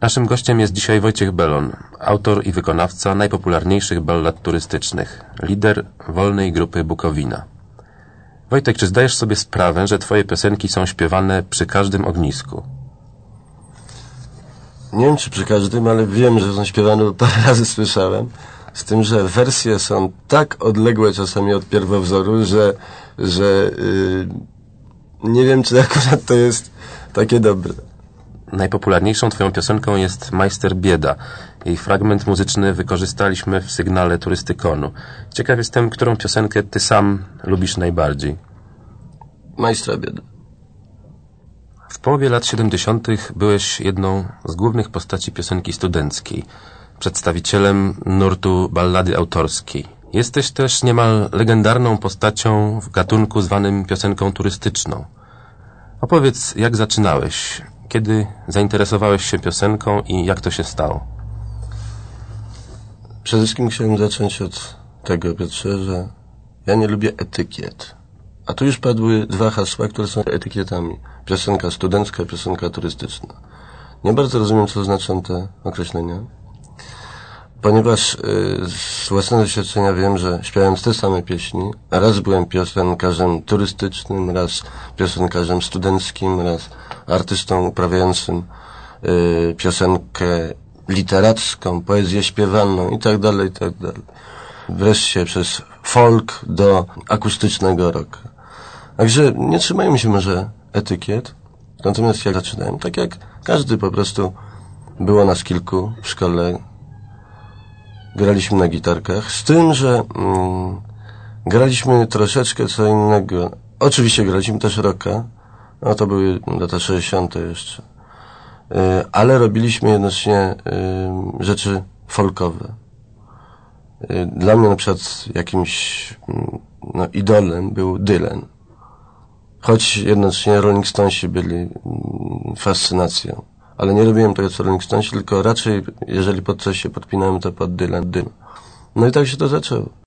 Naszym gościem jest dzisiaj Wojciech Belon, autor i wykonawca najpopularniejszych ballad turystycznych, lider wolnej grupy Bukowina. Wojtek, czy zdajesz sobie sprawę, że twoje piosenki są śpiewane przy każdym ognisku? Nie wiem, czy przy każdym, ale wiem, że są śpiewane, bo parę razy słyszałem. Z tym, że wersje są tak odległe czasami od pierwowzoru, że, że yy, nie wiem, czy akurat to jest takie dobre. Najpopularniejszą twoją piosenką jest Majster Bieda. Jej fragment muzyczny wykorzystaliśmy w sygnale turystykonu. Ciekaw jestem, którą piosenkę ty sam lubisz najbardziej. Majstra bieda. W połowie lat 70. byłeś jedną z głównych postaci piosenki studenckiej, przedstawicielem nurtu ballady autorskiej. Jesteś też niemal legendarną postacią w gatunku zwanym piosenką turystyczną. Opowiedz, jak zaczynałeś, kiedy zainteresowałeś się piosenką i jak to się stało? Przede wszystkim chciałem zacząć od tego, Piotrze, że ja nie lubię etykiet. A tu już padły dwa hasła, które są etykietami. Piosenka studencka, piosenka turystyczna. Nie bardzo rozumiem, co znaczą te określenia. Ponieważ y, z własnego doświadczenia wiem, że śpiewając te same pieśni, raz byłem piosenkarzem turystycznym, raz piosenkarzem studenckim, raz artystą uprawiającym y, piosenkę literacką, poezję śpiewaną i tak dalej, i tak dalej. Wreszcie przez folk do akustycznego rocka. Także nie trzymajmy się może etykiet. Natomiast jak zaczynałem, tak jak każdy po prostu było nas kilku w szkole, graliśmy na gitarkach, z tym, że mm, graliśmy troszeczkę co innego. Oczywiście graliśmy też rocka, no to były lata 60. jeszcze. Y, ale robiliśmy jednocześnie y, rzeczy folkowe. Y, Dla mnie na przykład jakimś mm, no, idolem był Dylan. Choć jednocześnie Rolling Stonesi byli mm, fascynacją. Ale nie robiłem tego co Rolling Stonesi, tylko raczej jeżeli pod coś się podpinałem, to pod Dylan, Dylan. No i tak się to zaczęło.